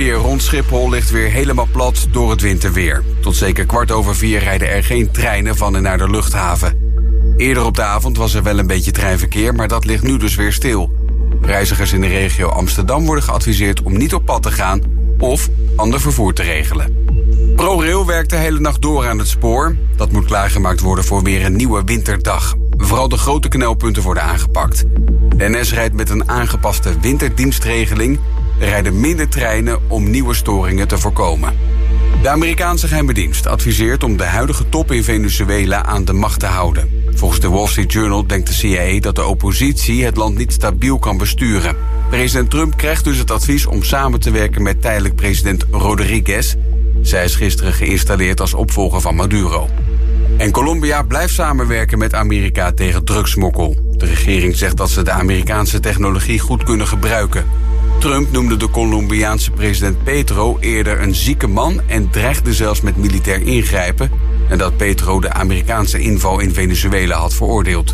Treinverkeer rond Schiphol ligt weer helemaal plat door het winterweer. Tot zeker kwart over vier rijden er geen treinen van en naar de luchthaven. Eerder op de avond was er wel een beetje treinverkeer, maar dat ligt nu dus weer stil. Reizigers in de regio Amsterdam worden geadviseerd om niet op pad te gaan of ander vervoer te regelen. ProRail werkt de hele nacht door aan het spoor. Dat moet klaargemaakt worden voor weer een nieuwe winterdag. Vooral de grote knelpunten worden aangepakt. NS rijdt met een aangepaste winterdienstregeling. Rijden minder treinen om nieuwe storingen te voorkomen. De Amerikaanse geheime dienst adviseert om de huidige top in Venezuela aan de macht te houden. Volgens de Wall Street Journal denkt de CIA dat de oppositie het land niet stabiel kan besturen. President Trump krijgt dus het advies om samen te werken met tijdelijk president Rodriguez. Zij is gisteren geïnstalleerd als opvolger van Maduro. En Colombia blijft samenwerken met Amerika tegen drugsmokkel. De regering zegt dat ze de Amerikaanse technologie goed kunnen gebruiken. Trump noemde de Colombiaanse president Petro eerder een zieke man en dreigde zelfs met militair ingrijpen. En dat Petro de Amerikaanse inval in Venezuela had veroordeeld.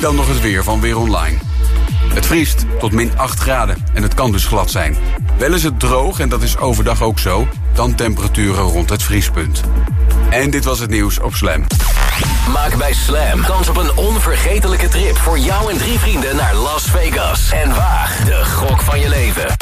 Dan nog het weer van Weer Online. Het vriest tot min 8 graden en het kan dus glad zijn. Wel is het droog en dat is overdag ook zo, dan temperaturen rond het vriespunt. En dit was het nieuws op Slam. Maak bij Slam kans op een onvergetelijke trip voor jou en drie vrienden naar Las Vegas. En waag de gok van je leven.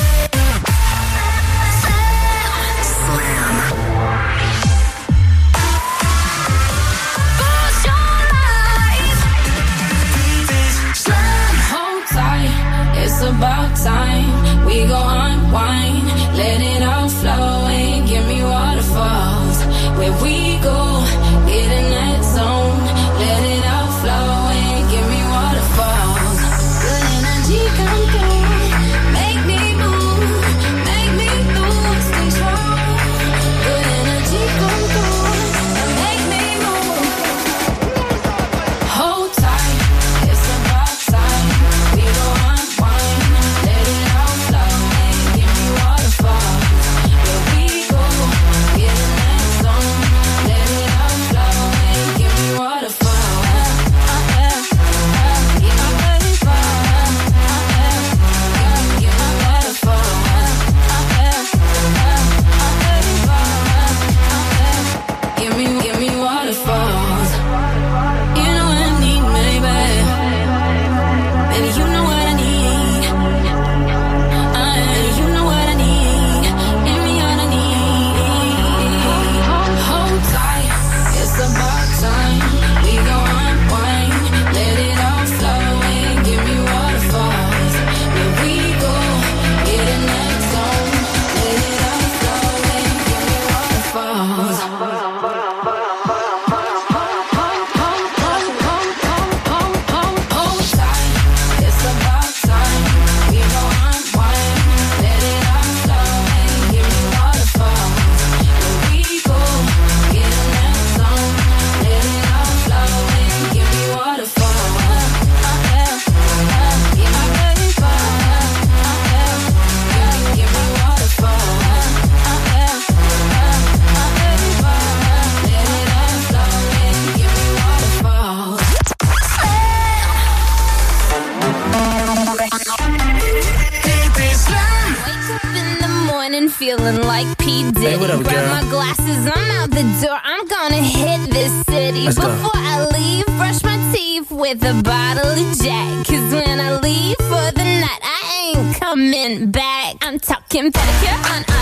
It's about time we go unwind, let it all flow and give me waterfalls. Where we go, Let's go. Before I leave, brush my teeth with a bottle of Jack. Cause when I leave for the night, I ain't coming back. I'm talking pedicure on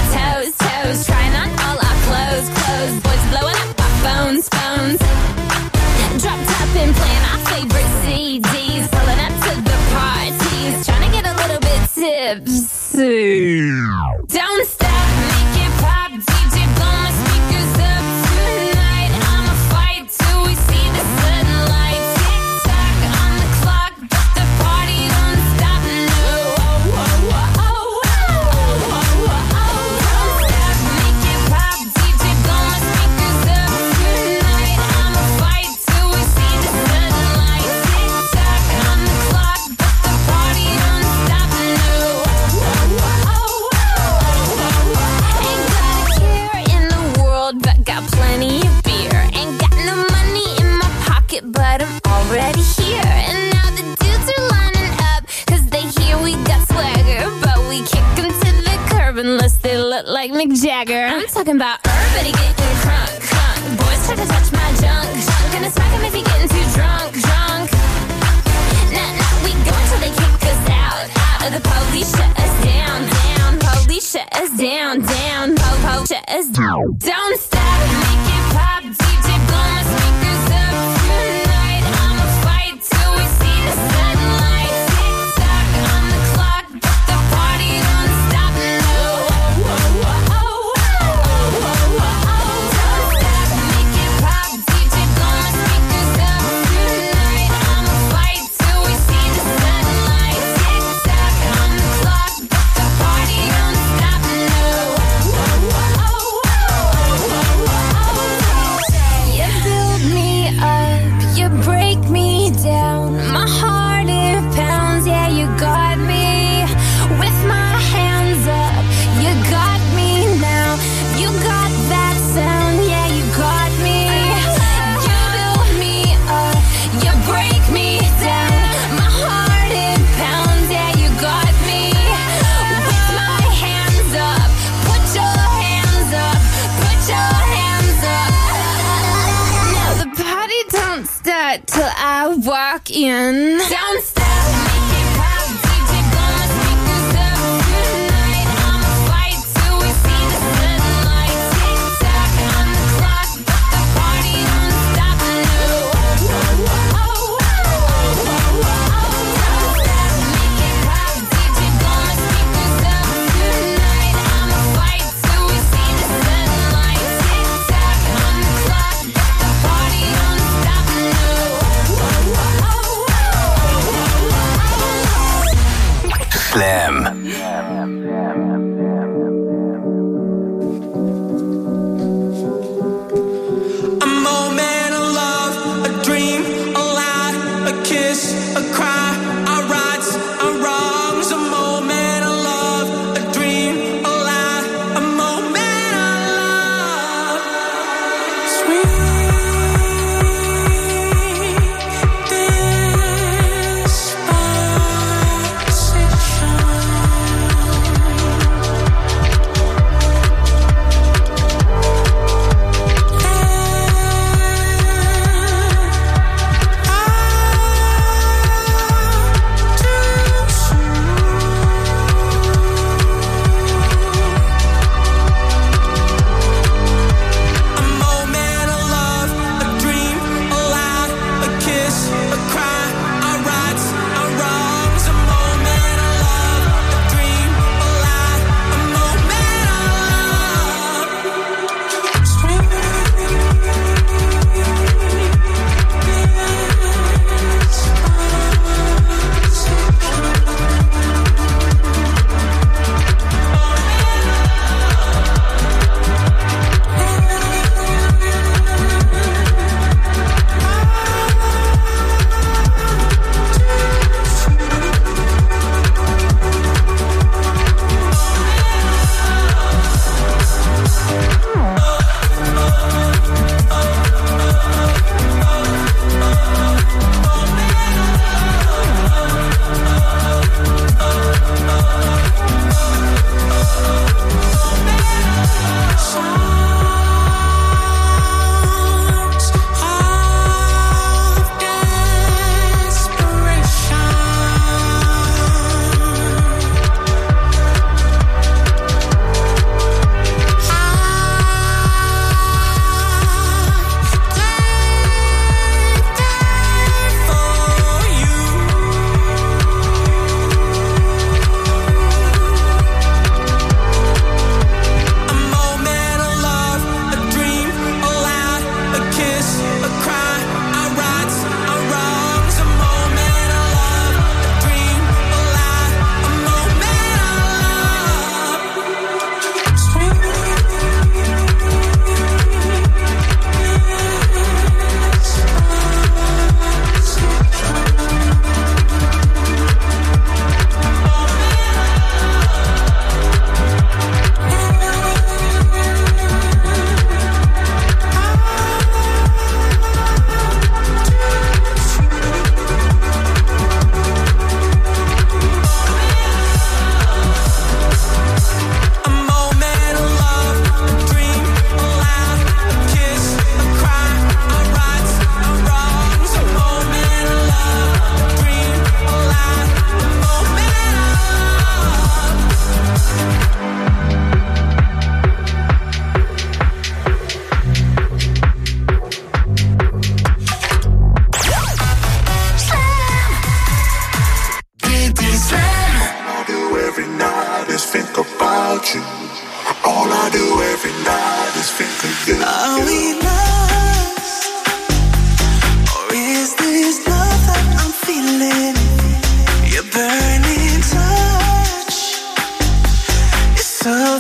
fem.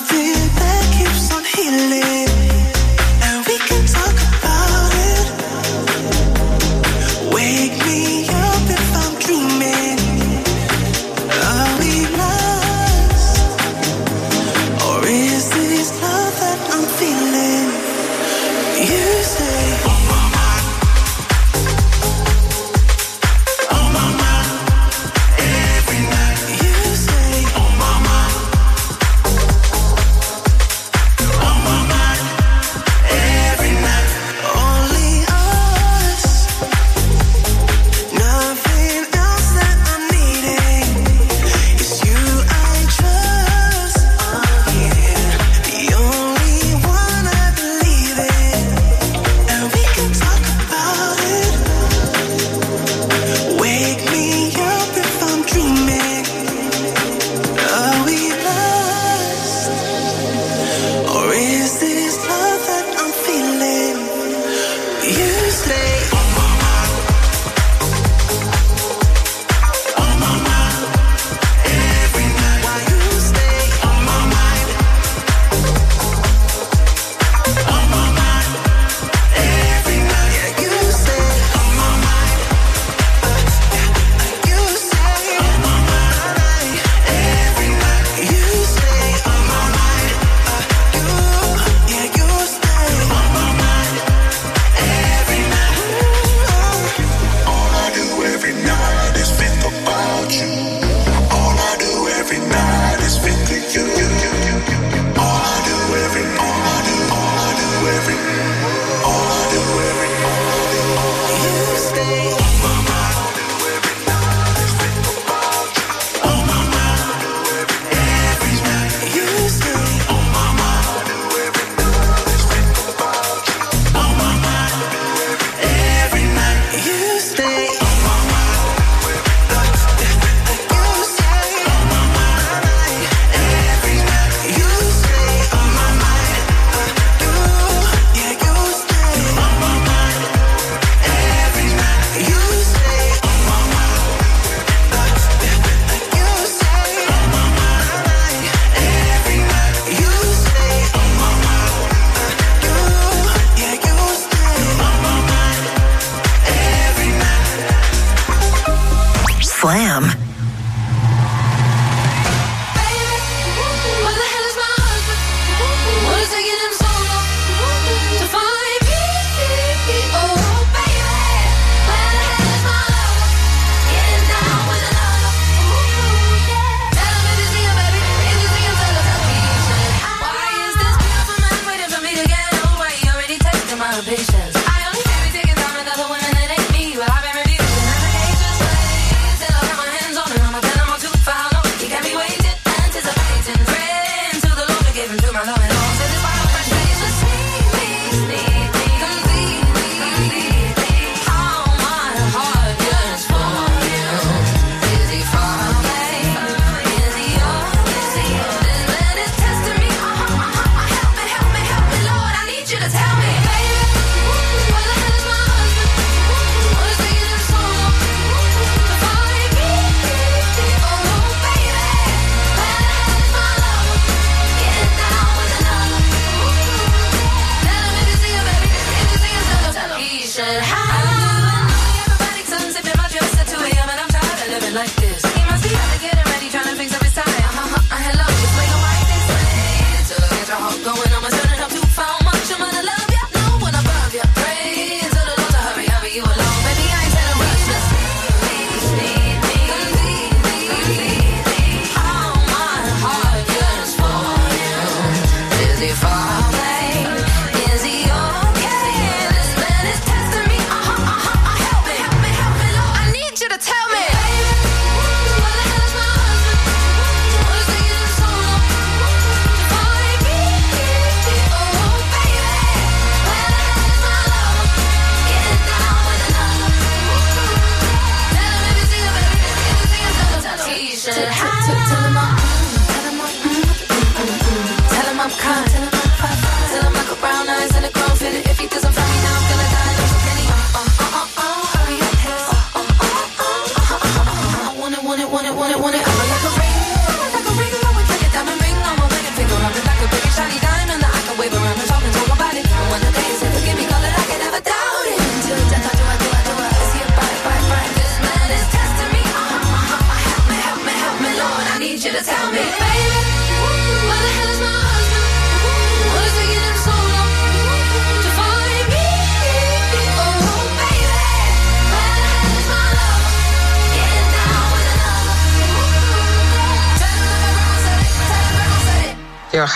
feel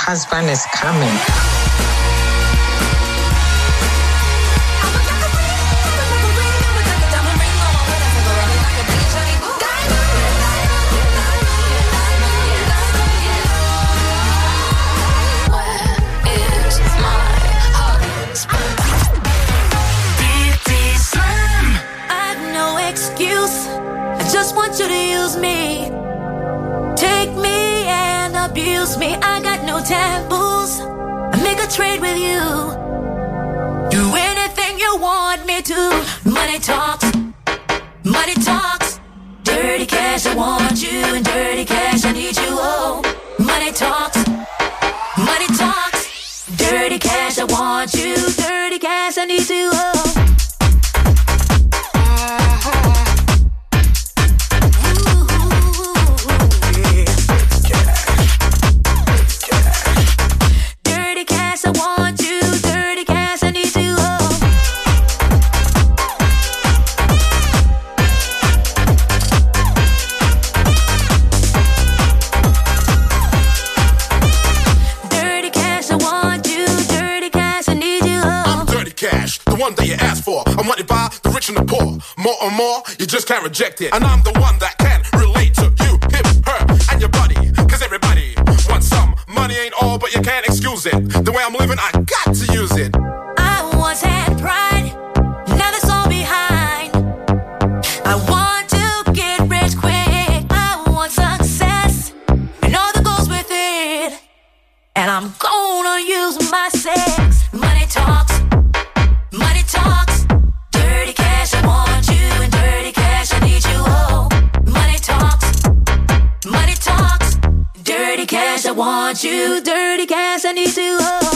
husband is coming. rejected. And I'm cash, I want you. Dirty cash, I need to. Oh.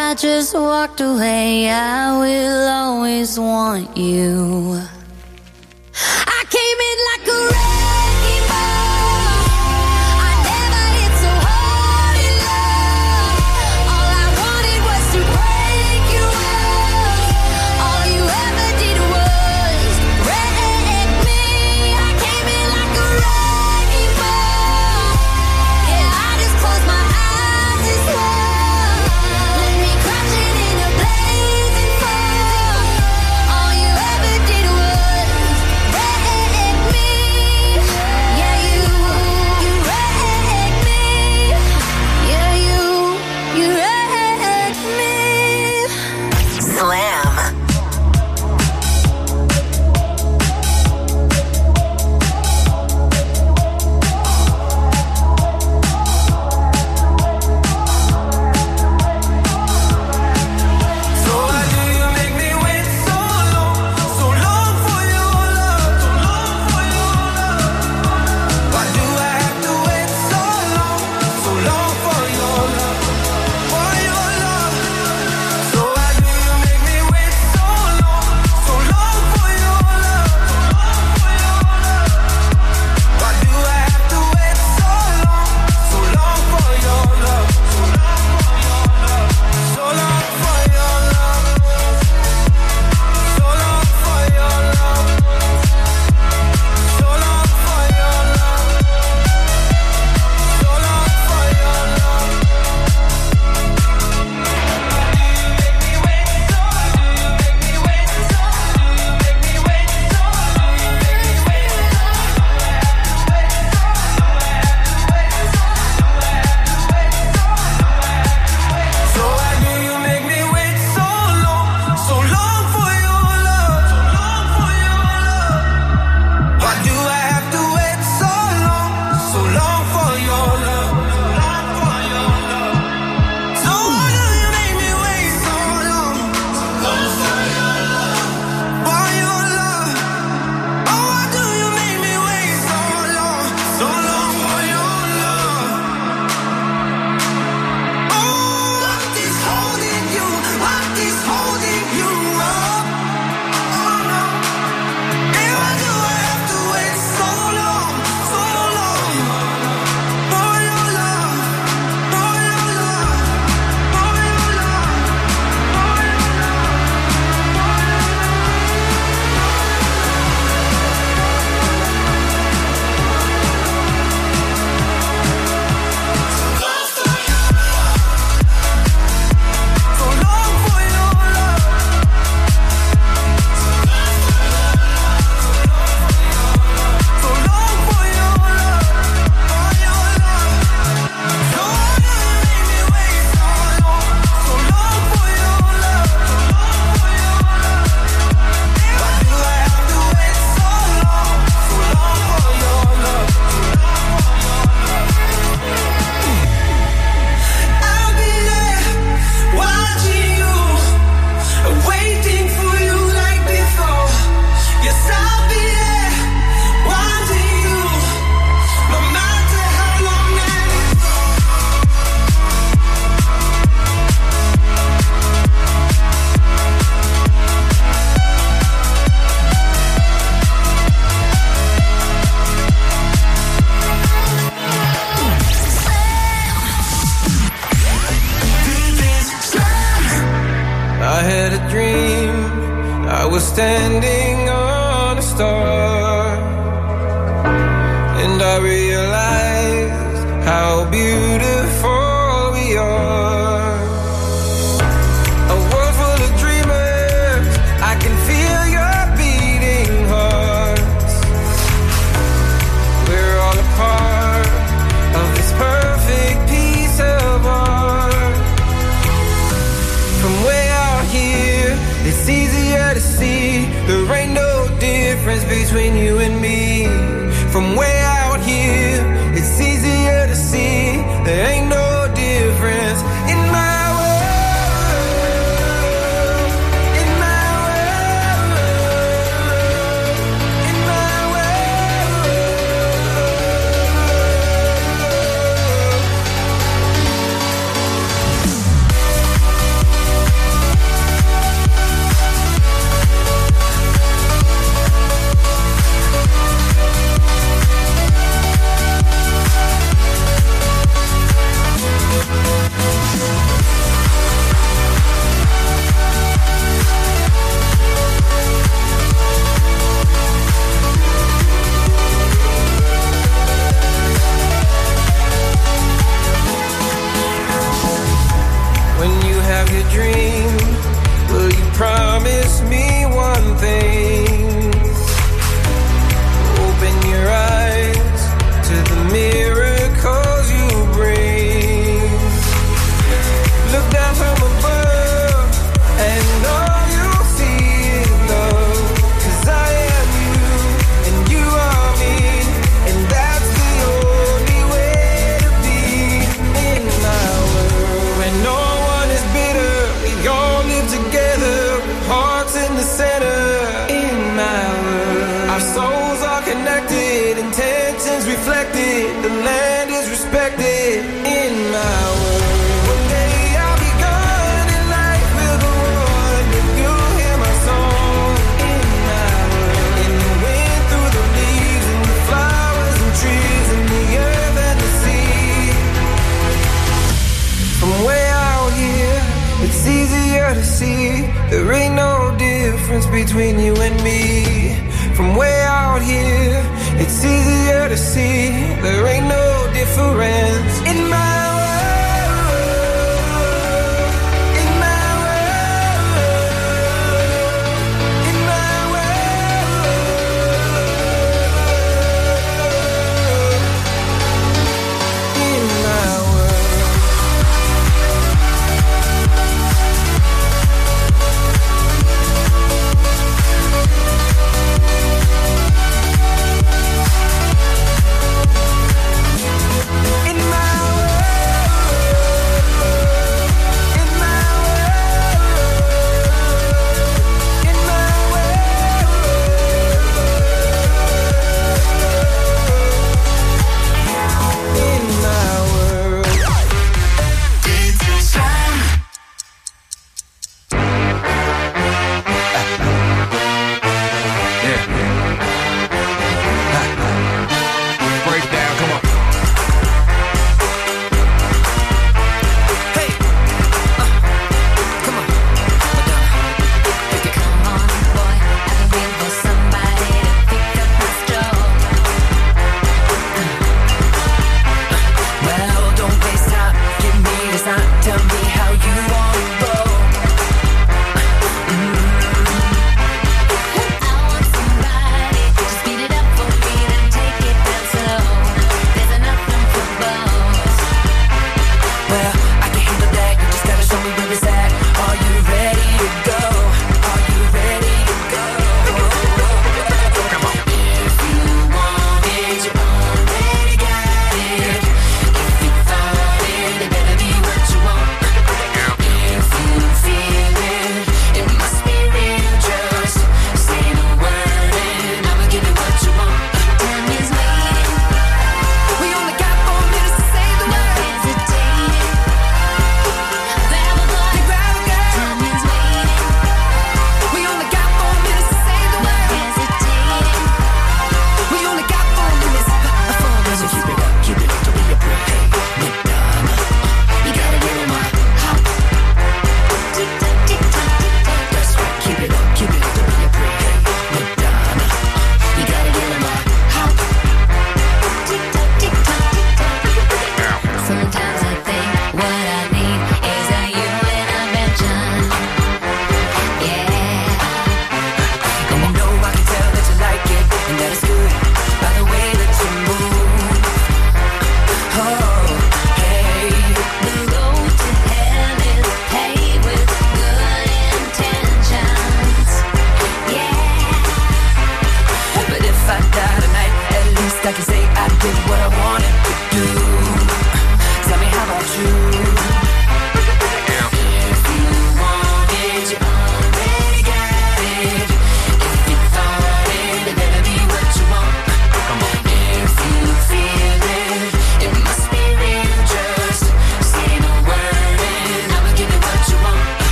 I just walked away, I will always want you. I came in like a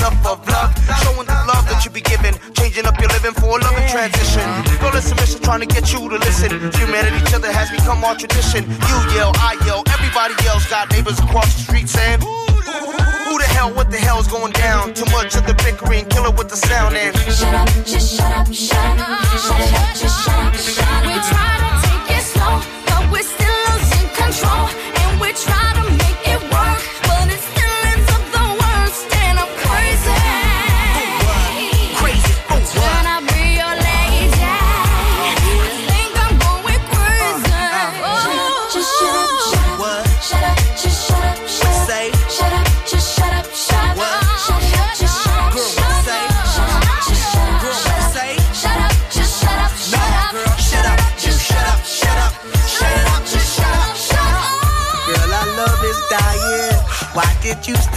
enough of love. Showing the love that you be giving, changing up your living for a loving transition. Girl, it's a mission trying to get you to listen. Humanity, each other has become our tradition. You yell, I yell, everybody else got neighbors across the street saying, Who the hell, what the hell's going down? Too much of the bickering, kill it with the sound and Shut up, just shut up, shut up, shut up, just shut up, shut up. We try to take it slow, but we're still losing control,